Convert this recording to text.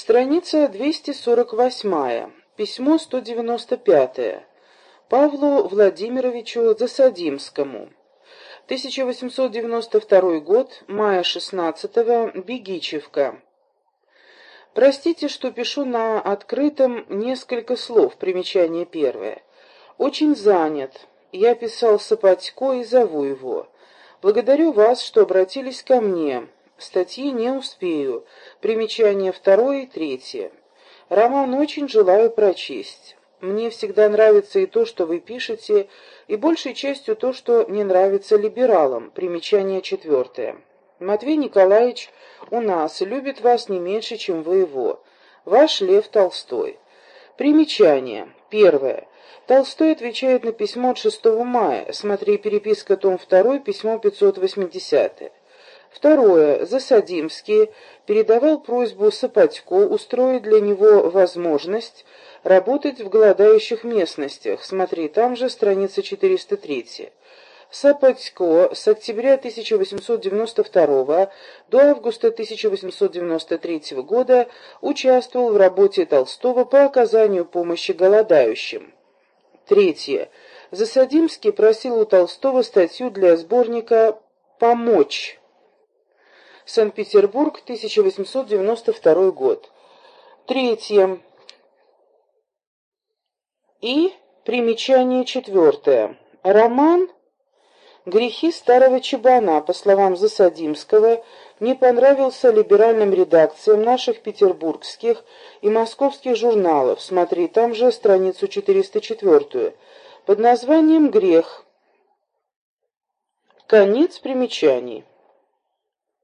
Страница 248. Письмо 195. Павлу Владимировичу Засадимскому. 1892 год, мая 16 -го, Бегичевка. Простите, что пишу на открытом несколько слов, примечание первое. Очень занят. Я писал Сапатько и зову его. Благодарю вас, что обратились ко мне. Статьи не успею. Примечание второе и третье. Роман очень желаю прочесть. Мне всегда нравится и то, что вы пишете, и большей частью то, что не нравится либералам. Примечание четвертое. Матвей Николаевич у нас любит вас не меньше, чем вы его. Ваш Лев Толстой. Примечание. Первое. Толстой отвечает на письмо от 6 мая. Смотри переписка том 2, письмо 580. Второе. Засадимский передавал просьбу Сапатько устроить для него возможность работать в голодающих местностях. Смотри, там же страница 403. Сапатько с октября 1892 до августа 1893 года участвовал в работе Толстого по оказанию помощи голодающим. Третье. Засадимский просил у Толстого статью для сборника «Помочь». Санкт-Петербург, 1892 год. Третье. И примечание четвертое. Роман «Грехи старого чебана», по словам Засадимского, не понравился либеральным редакциям наших петербургских и московских журналов. Смотри, там же страницу 404 под названием «Грех». Конец примечаний.